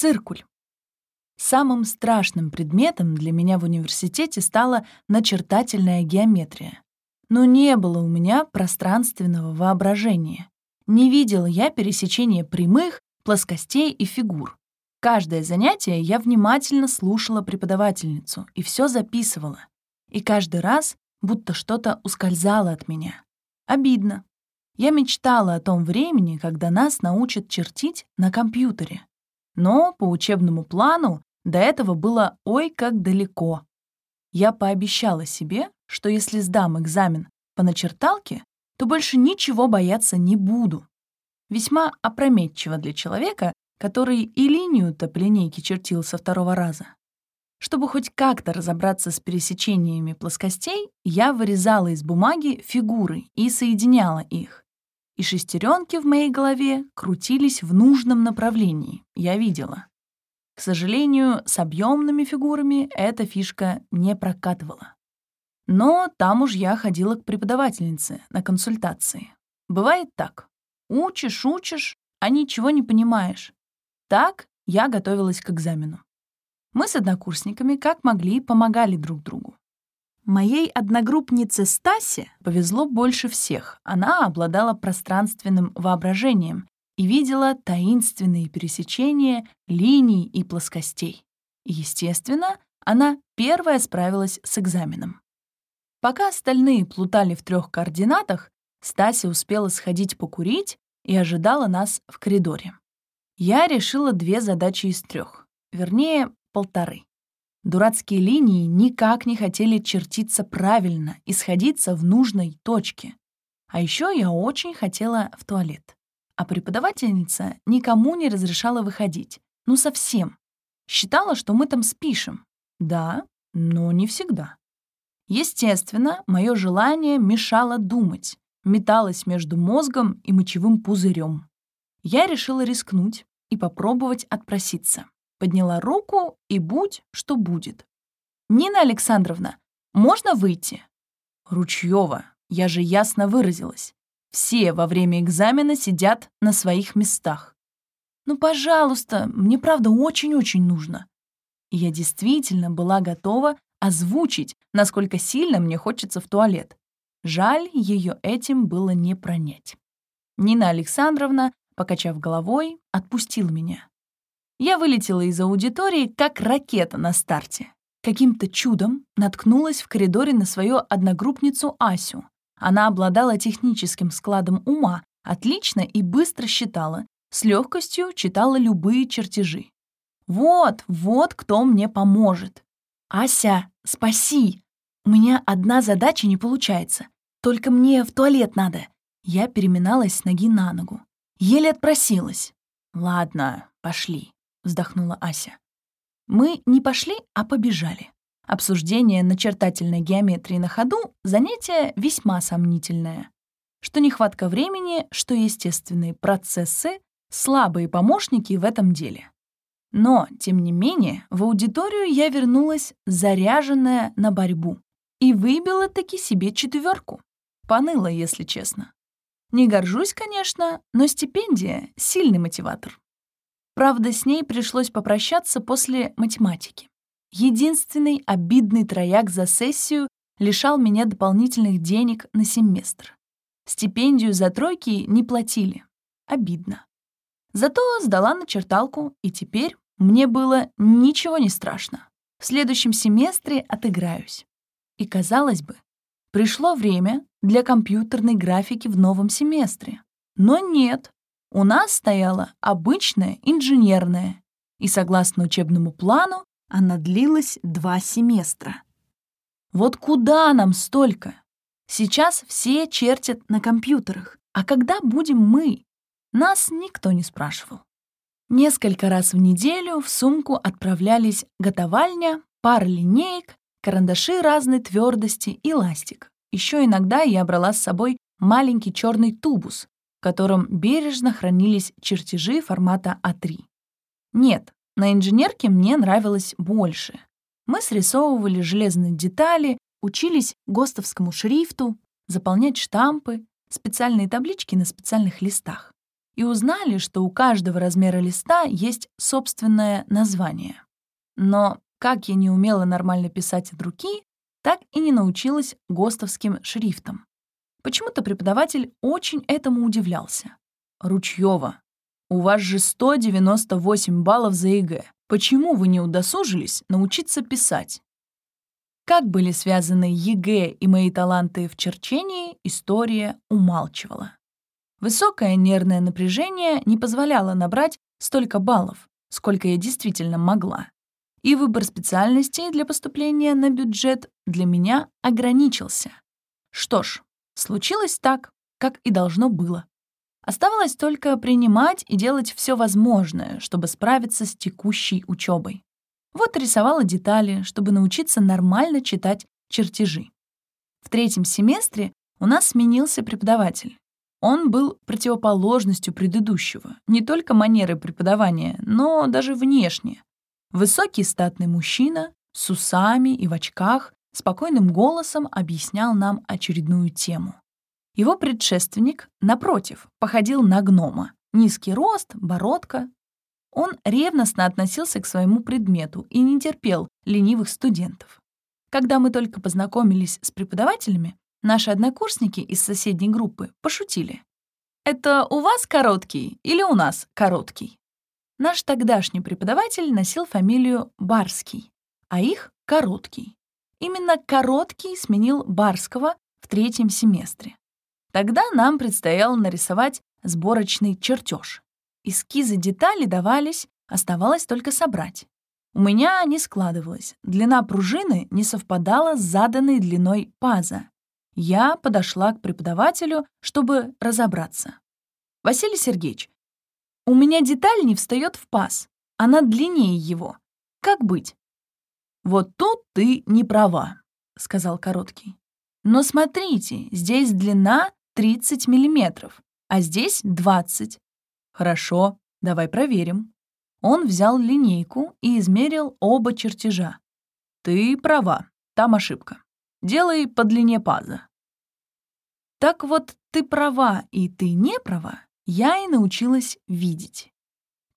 Циркуль. Самым страшным предметом для меня в университете стала начертательная геометрия. Но не было у меня пространственного воображения. Не видела я пересечения прямых, плоскостей и фигур. Каждое занятие я внимательно слушала преподавательницу и все записывала. И каждый раз будто что-то ускользало от меня. Обидно. Я мечтала о том времени, когда нас научат чертить на компьютере. Но по учебному плану до этого было ой как далеко. Я пообещала себе, что если сдам экзамен по начерталке, то больше ничего бояться не буду. Весьма опрометчиво для человека, который и линию-то по линейке чертил со второго раза. Чтобы хоть как-то разобраться с пересечениями плоскостей, я вырезала из бумаги фигуры и соединяла их. И шестеренки в моей голове крутились в нужном направлении, я видела. К сожалению, с объемными фигурами эта фишка не прокатывала. Но там уж я ходила к преподавательнице на консультации. Бывает так. Учишь, учишь, а ничего не понимаешь. Так я готовилась к экзамену. Мы с однокурсниками как могли помогали друг другу. Моей одногруппнице Стасе повезло больше всех. Она обладала пространственным воображением и видела таинственные пересечения линий и плоскостей. Естественно, она первая справилась с экзаменом. Пока остальные плутали в трех координатах, Стася успела сходить покурить и ожидала нас в коридоре. Я решила две задачи из трех. Вернее, полторы. Дурацкие линии никак не хотели чертиться правильно и сходиться в нужной точке. А еще я очень хотела в туалет. А преподавательница никому не разрешала выходить. Ну, совсем. Считала, что мы там спишем. Да, но не всегда. Естественно, мое желание мешало думать, металось между мозгом и мочевым пузырем. Я решила рискнуть и попробовать отпроситься подняла руку и будь, что будет. «Нина Александровна, можно выйти?» «Ручьева, я же ясно выразилась. Все во время экзамена сидят на своих местах. Ну, пожалуйста, мне правда очень-очень нужно». И я действительно была готова озвучить, насколько сильно мне хочется в туалет. Жаль, ее этим было не пронять. Нина Александровна, покачав головой, отпустила меня. Я вылетела из аудитории, как ракета на старте. Каким-то чудом наткнулась в коридоре на свою одногруппницу Асю. Она обладала техническим складом ума, отлично и быстро считала, с легкостью читала любые чертежи. Вот, вот кто мне поможет. «Ася, спаси! У меня одна задача не получается. Только мне в туалет надо». Я переминалась с ноги на ногу. Еле отпросилась. «Ладно, пошли». — вздохнула Ася. Мы не пошли, а побежали. Обсуждение начертательной геометрии на ходу — занятие весьма сомнительное. Что нехватка времени, что естественные процессы — слабые помощники в этом деле. Но, тем не менее, в аудиторию я вернулась заряженная на борьбу и выбила таки себе четверку. Поныла, если честно. Не горжусь, конечно, но стипендия — сильный мотиватор. Правда, с ней пришлось попрощаться после математики. Единственный обидный трояк за сессию лишал меня дополнительных денег на семестр. Стипендию за тройки не платили. Обидно. Зато сдала на черталку, и теперь мне было ничего не страшно. В следующем семестре отыграюсь. И, казалось бы, пришло время для компьютерной графики в новом семестре. Но нет, у нас стояла обычная инженерная, и, согласно учебному плану, она длилась два семестра. Вот куда нам столько? Сейчас все чертят на компьютерах, а когда будем мы? Нас никто не спрашивал. Несколько раз в неделю в сумку отправлялись готовальня, пара линеек, карандаши разной твердости и ластик. Еще иногда я брала с собой маленький черный тубус, котором бережно хранились чертежи формата А3. Нет, на инженерке мне нравилось больше. Мы срисовывали железные детали, учились ГОСТовскому шрифту, заполнять штампы, специальные таблички на специальных листах. и узнали, что у каждого размера листа есть собственное название. Но как я не умела нормально писать от руки, так и не научилась ГОСТовским шрифтам. Почему-то преподаватель очень этому удивлялся. «Ручьёва, у вас же 198 баллов за ЕГЭ. Почему вы не удосужились научиться писать?» Как были связаны ЕГЭ и мои таланты в черчении, история умалчивала. Высокое нервное напряжение не позволяло набрать столько баллов, сколько я действительно могла. И выбор специальностей для поступления на бюджет для меня ограничился. Что ж, случилось так, как и должно было. Оставалось только принимать и делать все возможное, чтобы справиться с текущей учебой. Вот рисовала детали, чтобы научиться нормально читать чертежи. В третьем семестре у нас сменился преподаватель. Он был противоположностью предыдущего, не только манеры преподавания, но даже внешне. Высокий статный мужчина с усами и в очках спокойным голосом объяснял нам очередную тему. Его предшественник, напротив, походил на гнома. Низкий рост, бородка. Он ревностно относился к своему предмету и не терпел ленивых студентов. Когда мы только познакомились с преподавателями, наши однокурсники из соседней группы пошутили. «Это у вас короткий или у нас короткий?» Наш тогдашний преподаватель носил фамилию Барский, а их — Короткий. Именно Короткий сменил Барского в третьем семестре. Тогда нам предстояло нарисовать сборочный чертеж. Эскизы деталей давались, оставалось только собрать. У меня не складывалось. Длина пружины не совпадала с заданной длиной паза. Я подошла к преподавателю, чтобы разобраться. «Василий Сергеевич, у меня деталь не встает в паз. Она длиннее его. Как быть? Вот тут ты не права, сказал Короткий. Но смотрите, здесь длина 30 миллиметров, а здесь 20. Хорошо, давай проверим. Он взял линейку и измерил оба чертежа. Ты права, там ошибка. Делай по длине паза. Так вот, ты права и ты не права я и научилась видеть.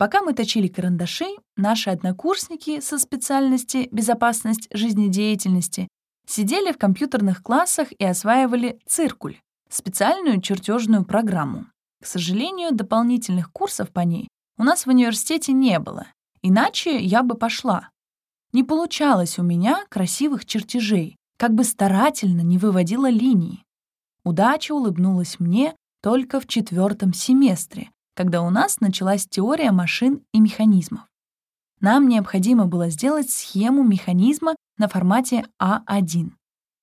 Пока мы точили карандаши, наши однокурсники со специальности «Безопасность жизнедеятельности» сидели в компьютерных классах и осваивали «Циркуль» — специальную чертежную программу. К сожалению, дополнительных курсов по ней у нас в университете не было, иначе я бы пошла. Не получалось у меня красивых чертежей, как бы старательно не выводила линии. Удача улыбнулась мне, только в четвертом семестре, когда у нас началась теория машин и механизмов. Нам необходимо было сделать схему механизма на формате А1.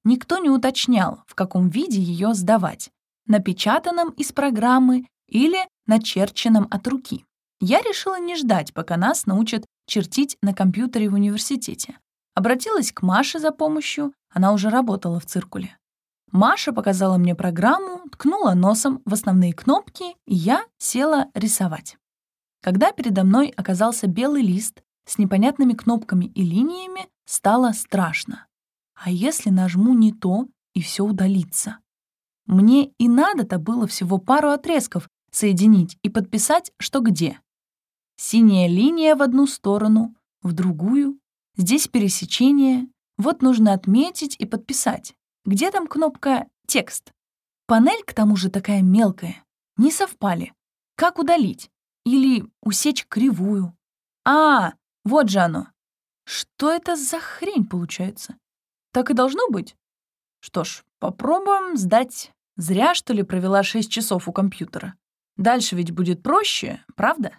Никто не уточнял, в каком виде ее сдавать — напечатанном из программы или начерченном от руки. Я решила не ждать, пока нас научат чертить на компьютере в университете. Обратилась к Маше за помощью, она уже работала в циркуле. Маша показала мне программу, ткнула носом в основные кнопки, и я села рисовать. Когда передо мной оказался белый лист с непонятными кнопками и линиями, стало страшно. А если нажму не то, и все удалится? Мне и надо-то было всего пару отрезков соединить и подписать, что где. Синяя линия в одну сторону, в другую. Здесь пересечение. Вот нужно отметить и подписать. Где там кнопка «Текст»? Панель, к тому же, такая мелкая. Не совпали. Как удалить? Или усечь кривую? А, вот же оно. Что это за хрень получается? Так и должно быть? Что ж, попробуем сдать. Зря, что ли, провела 6 часов у компьютера. Дальше ведь будет проще, правда?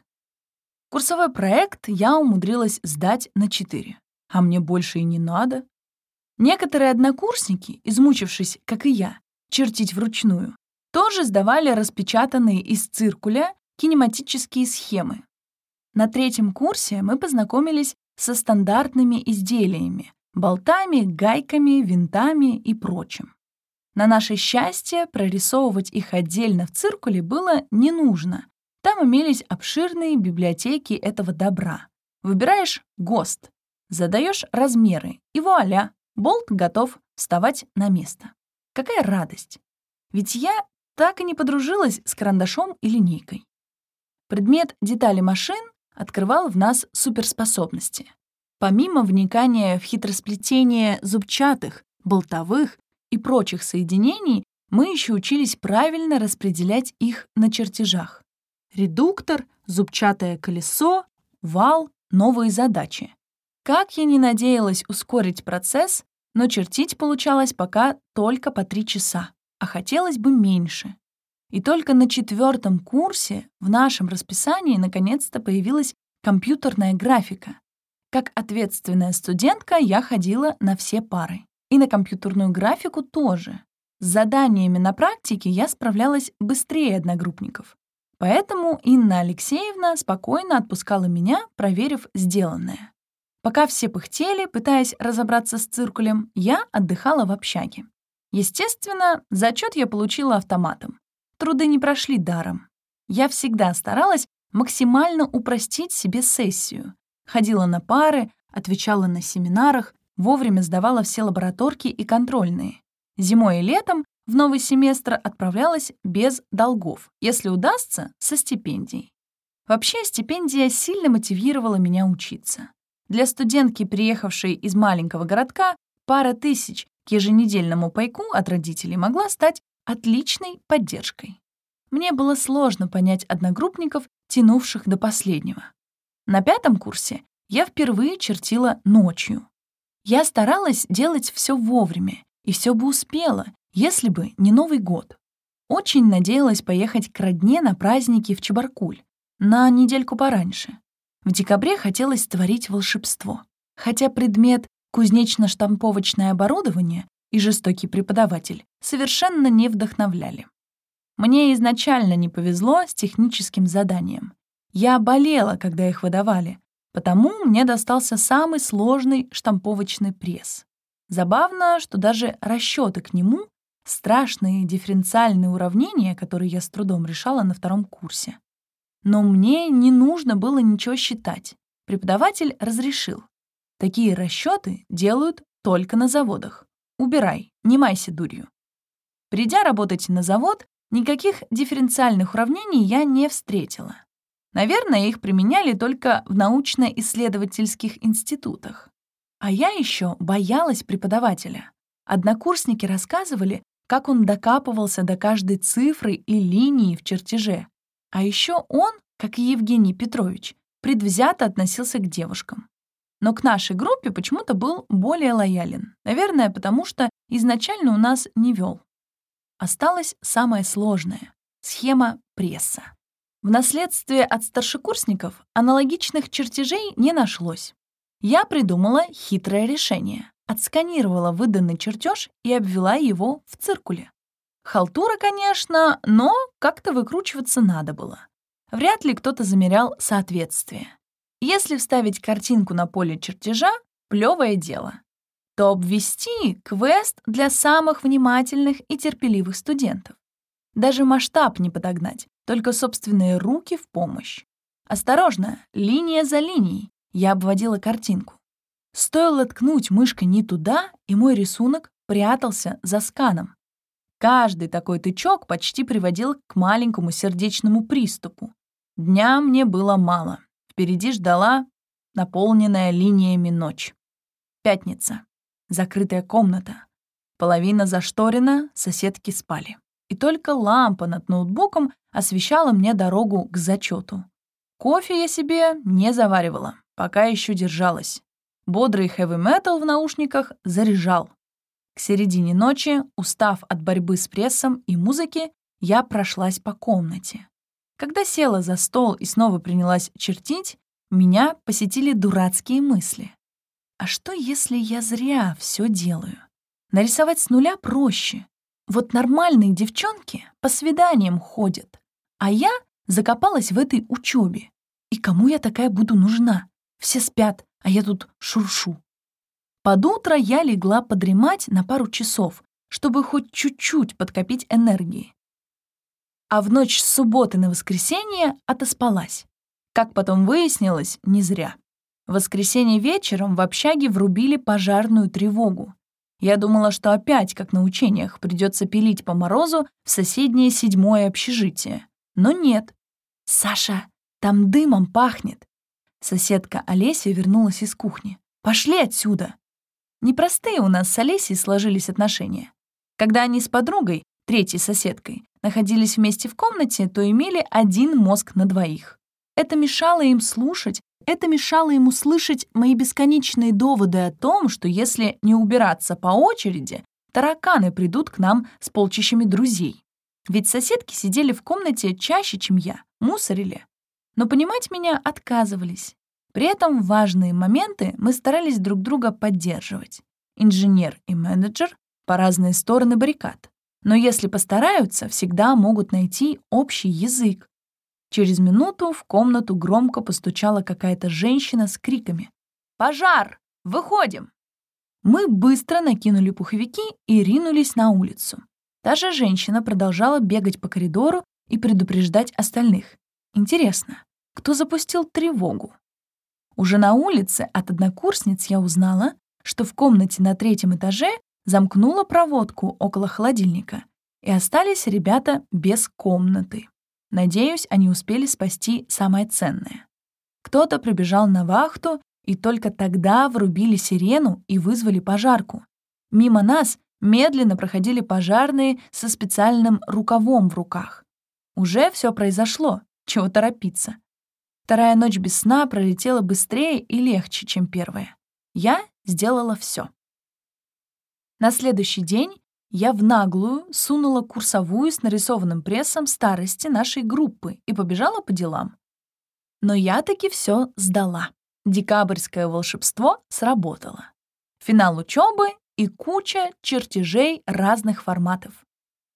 Курсовой проект я умудрилась сдать на 4. А мне больше и не надо. Некоторые однокурсники, измучившись, как и я, чертить вручную, тоже сдавали распечатанные из циркуля кинематические схемы. На третьем курсе мы познакомились со стандартными изделиями — болтами, гайками, винтами и прочим. На наше счастье, прорисовывать их отдельно в циркуле было не нужно. Там имелись обширные библиотеки этого добра. Выбираешь ГОСТ, задаешь размеры, и вуаля, Болт готов вставать на место. Какая радость! Ведь я так и не подружилась с карандашом и линейкой. Предмет детали машин открывал в нас суперспособности. Помимо вникания в хитросплетение зубчатых, болтовых и прочих соединений, мы еще учились правильно распределять их на чертежах. Редуктор, зубчатое колесо, вал, новые задачи. Как я не надеялась ускорить процесс, но чертить получалось пока только по три часа, а хотелось бы меньше. И только на четвертом курсе в нашем расписании наконец-то появилась компьютерная графика. Как ответственная студентка я ходила на все пары. И на компьютерную графику тоже. С заданиями на практике я справлялась быстрее одногруппников. Поэтому Инна Алексеевна спокойно отпускала меня, проверив сделанное. Пока все пыхтели, пытаясь разобраться с циркулем, я отдыхала в общаге. Естественно, зачет я получила автоматом. Труды не прошли даром. Я всегда старалась максимально упростить себе сессию. Ходила на пары, отвечала на семинарах, вовремя сдавала все лабораторки и контрольные. Зимой и летом в новый семестр отправлялась без долгов, если удастся, со стипендией. Вообще, стипендия сильно мотивировала меня учиться. Для студентки, приехавшей из маленького городка, пара тысяч к еженедельному пайку от родителей могла стать отличной поддержкой. Мне было сложно понять одногруппников, тянувших до последнего. На пятом курсе я впервые чертила ночью. Я старалась делать все вовремя, и все бы успела, если бы не Новый год. Очень надеялась поехать к родне на праздники в Чебаркуль, на недельку пораньше. В декабре хотелось творить волшебство, хотя предмет кузнечно-штамповочное оборудование и жестокий преподаватель совершенно не вдохновляли. Мне изначально не повезло с техническим заданием. Я болела, когда их выдавали, потому мне достался самый сложный штамповочный пресс. Забавно, что даже расчеты к нему — страшные дифференциальные уравнения, которые я с трудом решала на втором курсе. Но мне не нужно было ничего считать. Преподаватель разрешил. Такие расчеты делают только на заводах. Убирай, не майся дурью. Придя работать на завод, никаких дифференциальных уравнений я не встретила. Наверное, их применяли только в научно-исследовательских институтах. А я еще боялась преподавателя. Однокурсники рассказывали, как он докапывался до каждой цифры и линии в чертеже, а еще он, как и Евгений Петрович, предвзято относился к девушкам. Но к нашей группе почему-то был более лоялен. Наверное, потому что изначально у нас не вел. Осталось самое сложное — схема пресса. В наследстве от старшекурсников аналогичных чертежей не нашлось. Я придумала хитрое решение. Отсканировала выданный чертеж и обвела его в циркуле. Халтура, конечно, но как-то выкручиваться надо было. Вряд ли кто-то замерял соответствие. Если вставить картинку на поле чертежа — плевое дело, то обвести — квест для самых внимательных и терпеливых студентов. Даже масштаб не подогнать, только собственные руки в помощь. Осторожно, линия за линией, я обводила картинку. Стоило ткнуть мышкой не туда, и мой рисунок прятался за сканом. Каждый такой тычок почти приводил к маленькому сердечному приступу. Дня мне было мало. Впереди ждала наполненная линиями ночь. Пятница. Закрытая комната. Половина зашторена, соседки спали. И только лампа над ноутбуком освещала мне дорогу к зачету. Кофе я себе не заваривала, пока еще держалась. Бодрый хэви-метал в наушниках заряжал. Середине ночи, устав от борьбы с прессом и музыки, я прошлась по комнате. Когда села за стол и снова принялась чертить, меня посетили дурацкие мысли. А что, если я зря все делаю? Нарисовать с нуля проще. Вот нормальные девчонки по свиданиям ходят, а я закопалась в этой учебе. И кому я такая буду нужна? Все спят, а я тут шуршу. Под утро я легла подремать на пару часов, чтобы хоть чуть-чуть подкопить энергии. А в ночь с субботы на воскресенье отоспалась. Как потом выяснилось, не зря. В воскресенье вечером в общаге врубили пожарную тревогу. Я думала, что опять, как на учениях, придется пилить по морозу в соседнее седьмое общежитие. Но нет. «Саша, Там дымом пахнет. Соседка Олеся вернулась из кухни. «Пошли отсюда!» Непростые у нас с Олесей сложились отношения. Когда они с подругой, третьей соседкой, находились вместе в комнате, то имели один мозг на двоих. Это мешало им слушать, это мешало им услышать мои бесконечные доводы о том, что если не убираться по очереди, тараканы придут к нам с полчищами друзей. Ведь соседки сидели в комнате чаще, чем я, мусорили. Но понимать меня отказывались. При этом важные моменты мы старались друг друга поддерживать. Инженер и менеджер по разные стороны баррикад. Но если постараются, всегда могут найти общий язык. Через минуту в комнату громко постучала какая-то женщина с криками. «Пожар! Выходим!» Мы быстро накинули пуховики и ринулись на улицу. Та же женщина продолжала бегать по коридору и предупреждать остальных. Интересно, кто запустил тревогу? Уже на улице от однокурсниц я узнала, что в комнате на третьем этаже замкнула проводку около холодильника, и остались ребята без комнаты. Надеюсь, они успели спасти самое ценное. Кто-то прибежал на вахту, и только тогда врубили сирену и вызвали пожарку. Мимо нас медленно проходили пожарные со специальным рукавом в руках. Уже все произошло, чего торопиться. Вторая ночь без сна пролетела быстрее и легче, чем первая. Я сделала все. На следующий день я в наглую сунула курсовую с нарисованным прессом старости нашей группы и побежала по делам. Но я таки все сдала. Декабрьское волшебство сработало. Финал учебы и куча чертежей разных форматов.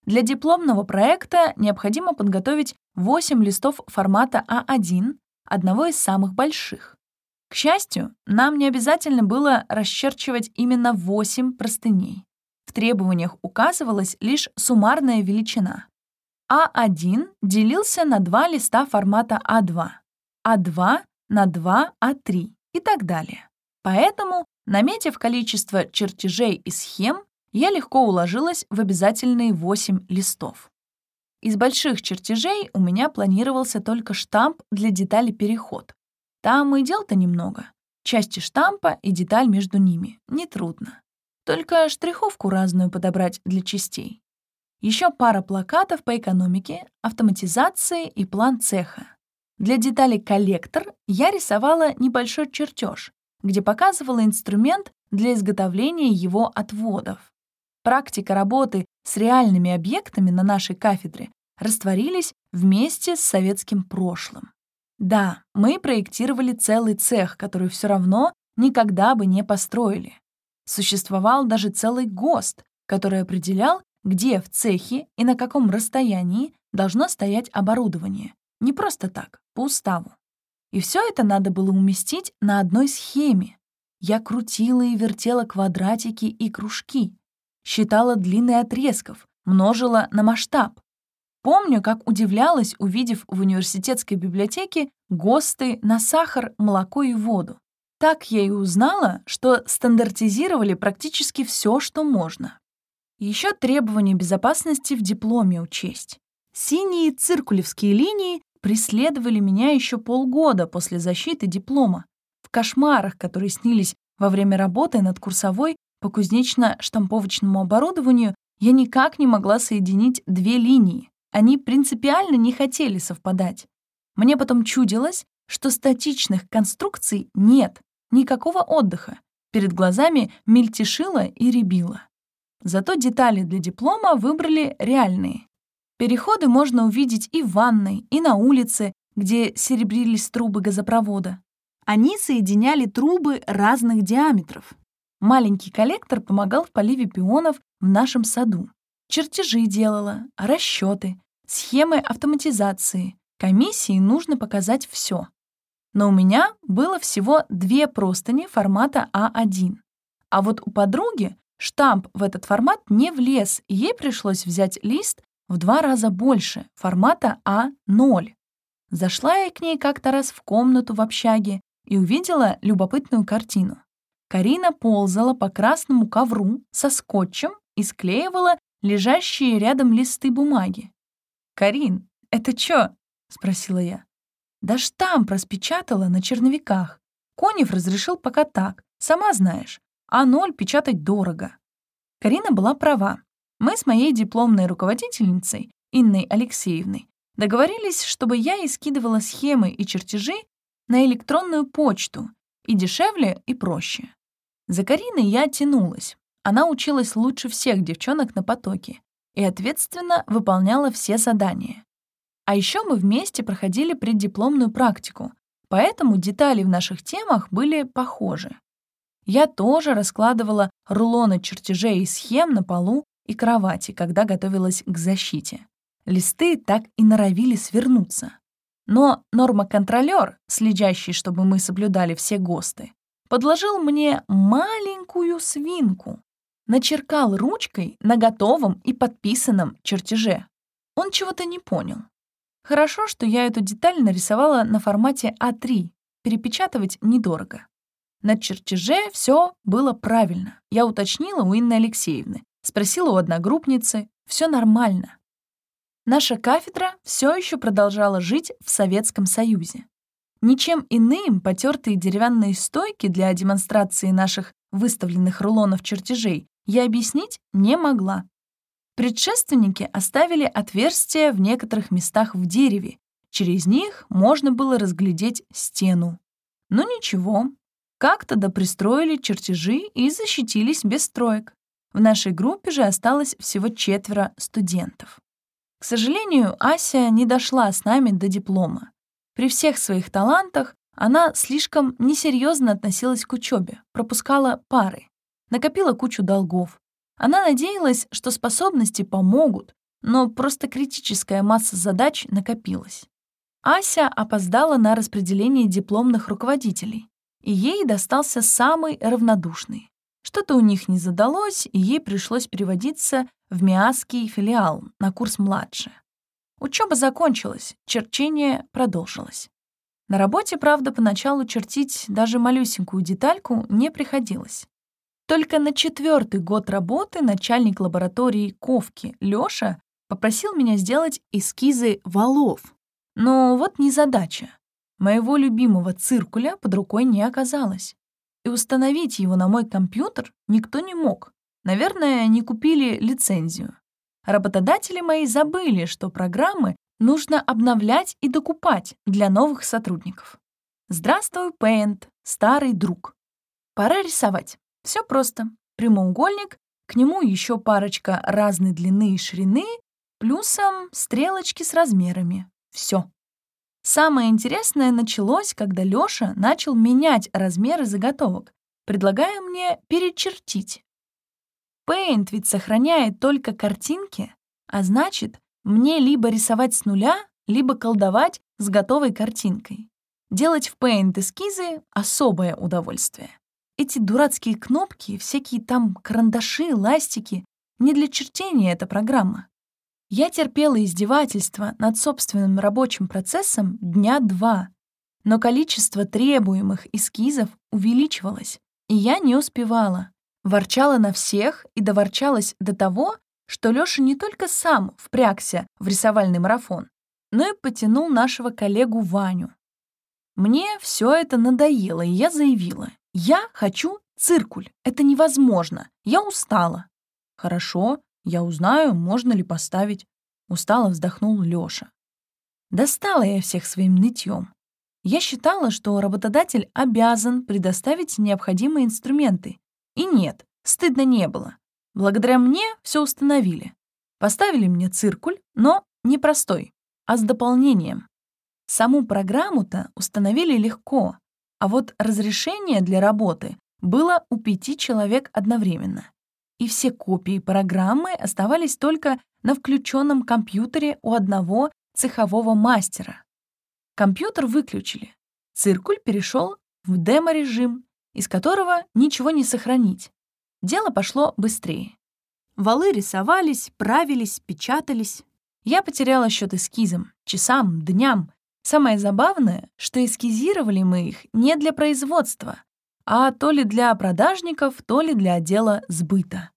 Для дипломного проекта необходимо подготовить 8 листов формата А1, одного из самых больших. К счастью, нам не обязательно было расчерчивать именно 8 простыней. В требованиях указывалась лишь суммарная величина. А1 делился на два листа формата А2, А2 на 2 А3 и так далее. Поэтому, наметив количество чертежей и схем, я легко уложилась в обязательные 8 листов. Из больших чертежей у меня планировался только штамп для детали переход. Там и дел-то немного. Части штампа и деталь между ними. Нетрудно. Только штриховку разную подобрать для частей. Еще пара плакатов по экономике, автоматизации и план цеха. Для детали коллектор я рисовала небольшой чертеж, где показывала инструмент для изготовления его отводов. Практика работы с реальными объектами на нашей кафедре растворились вместе с советским прошлым. Да, мы проектировали целый цех, который все равно никогда бы не построили. Существовал даже целый ГОСТ, который определял, где в цехе и на каком расстоянии должно стоять оборудование. Не просто так, по уставу. И все это надо было уместить на одной схеме. Я крутила и вертела квадратики и кружки, считала длины отрезков, множила на масштаб. Помню, как удивлялась, увидев в университетской библиотеке ГОСТы на сахар, молоко и воду. Так я и узнала, что стандартизировали практически все, что можно. Еще требования безопасности в дипломе учесть. Синие циркулевские линии преследовали меня еще полгода после защиты диплома. В кошмарах, которые снились во время работы над курсовой по кузнечно-штамповочному оборудованию, я никак не могла соединить две линии. Они принципиально не хотели совпадать. Мне потом чудилось, что статичных конструкций нет, никакого отдыха. Перед глазами мельтешило и рябило. Зато детали для диплома выбрали реальные. Переходы можно увидеть и в ванной, и на улице, где серебрились трубы газопровода. Они соединяли трубы разных диаметров. Маленький коллектор помогал в поливе пионов в нашем саду. Чертежи делала, расчеты, схемы автоматизации. Комиссии нужно показать все. Но у меня было всего две простыни формата А1. А вот у подруги штамп в этот формат не влез, и ей пришлось взять лист в два раза больше, формата А0. Зашла я к ней как-то раз в комнату в общаге и увидела любопытную картину. Карина ползала по красному ковру со скотчем и склеивала лежащие рядом листы бумаги. «Карин, это чё?» — спросила я. Да штамп распечатала на черновиках. Конев разрешил пока так, сама знаешь. А ноль печатать дорого. Карина была права. Мы с моей дипломной руководительницей, Инной Алексеевной, договорились, чтобы я искидывала схемы и чертежи на электронную почту, и дешевле, и проще. За Кариной я тянулась. Она училась лучше всех девчонок на потоке и ответственно выполняла все задания. А еще мы вместе проходили преддипломную практику, поэтому детали в наших темах были похожи. Я тоже раскладывала рулоны чертежей и схем на полу и кровати, когда готовилась к защите. Листы так и норовили свернуться. Но нормоконтролер, следящий, чтобы мы соблюдали все ГОСТы, подложил мне маленькую свинку. Начеркал ручкой на готовом и подписанном чертеже. Он чего-то не понял. Хорошо, что я эту деталь нарисовала на формате А3. Перепечатывать недорого. На чертеже все было правильно. Я уточнила у Инны Алексеевны. Спросила у одногруппницы. Все нормально. Наша кафедра все еще продолжала жить в Советском Союзе. Ничем иным потертые деревянные стойки для демонстрации наших выставленных рулонов чертежей я объяснить не могла. Предшественники оставили отверстия в некоторых местах в дереве. Через них можно было разглядеть стену. Но ничего, как-то допристроили чертежи и защитились без строек. В нашей группе же осталось всего четверо студентов. К сожалению, Ася не дошла с нами до диплома. При всех своих талантах она слишком несерьезно относилась к учебе, пропускала пары, накопила кучу долгов. Она надеялась, что способности помогут, но просто критическая масса задач накопилась. Ася опоздала на распределение дипломных руководителей, и ей достался самый равнодушный. Что-то у них не задалось, и ей пришлось переводиться в Миасский филиал на курс младше. Учеба закончилась, черчение продолжилось. На работе, правда, поначалу чертить даже малюсенькую детальку не приходилось. Только на четвертый год работы начальник лаборатории Ковки Лёша попросил меня сделать эскизы валов. Но вот незадача. Моего любимого циркуля под рукой не оказалось. И установить его на мой компьютер никто не мог. Наверное, не купили лицензию. Работодатели мои забыли, что программы нужно обновлять и докупать для новых сотрудников. Здравствуй, Paint, старый друг. Пора рисовать. Все просто. Прямоугольник, к нему еще парочка разной длины и ширины, плюсом стрелочки с размерами. Все. Самое интересное началось, когда Лёша начал менять размеры заготовок, предлагая мне перечертить Paint ведь сохраняет только картинки, а значит, мне либо рисовать с нуля, либо колдовать с готовой картинкой. Делать в Paint эскизы — особое удовольствие. Эти дурацкие кнопки, всякие там карандаши, ластики — не для чертения эта программа. Я терпела издевательства над собственным рабочим процессом дня два, но количество требуемых эскизов увеличивалось, и я не успевала. Ворчала на всех и доворчалась до того, что Лёша не только сам впрягся в рисовальный марафон, но и потянул нашего коллегу Ваню. Мне все это надоело, и я заявила, я хочу циркуль, это невозможно, я устала. Хорошо, я узнаю, можно ли поставить. Устало вздохнул Лёша. Достала я всех своим нытьем. Я считала, что работодатель обязан предоставить необходимые инструменты, и нет, стыдно не было. Благодаря мне все установили. Поставили мне циркуль, но не простой, а с дополнением. Саму программу-то установили легко, а вот разрешение для работы было у пяти человек одновременно. И все копии программы оставались только на включенном компьютере у одного цехового мастера. Компьютер выключили. Циркуль перешел в демо-режим, из которого ничего не сохранить. Дело пошло быстрее. Валы рисовались, правились, печатались. Я потеряла счет эскизам, часам, дням. Самое забавное, что эскизировали мы их не для производства, а то ли для продажников, то ли для отдела сбыта.